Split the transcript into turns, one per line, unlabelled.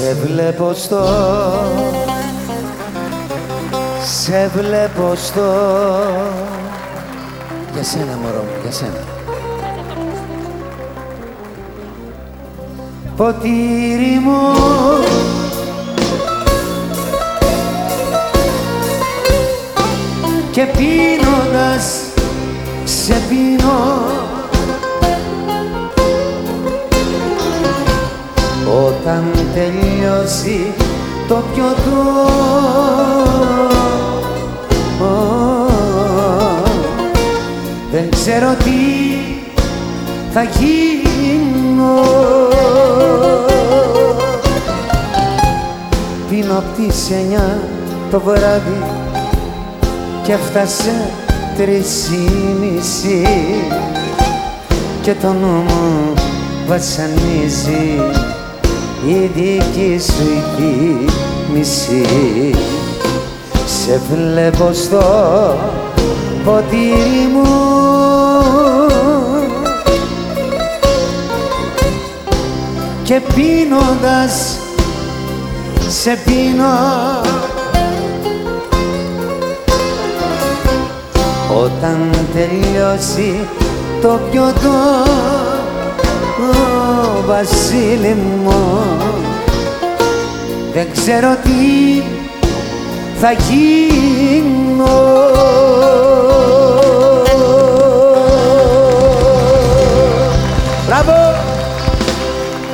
Σε βλέπω στο Σε βλέπω στο Για σένα μωρό μου, για σένα. Ποτήρι μου. Και πίνοντας Όταν τελειώσει το πιωτό Δεν ξέρω τι θα γίνω. Πίνω απ' τις εννιά το βράδυ και έφτασε τρεις η μισή. Και το νου μου βασανίζει η δική σου η μισή σε βλέπω στο ποτήρι μου. Και πίνοντας σε πίνω. Όταν τελειώσει το πιωτό ο βασίλη μου δεν ξέρω τι θα γίνω Μπράβο!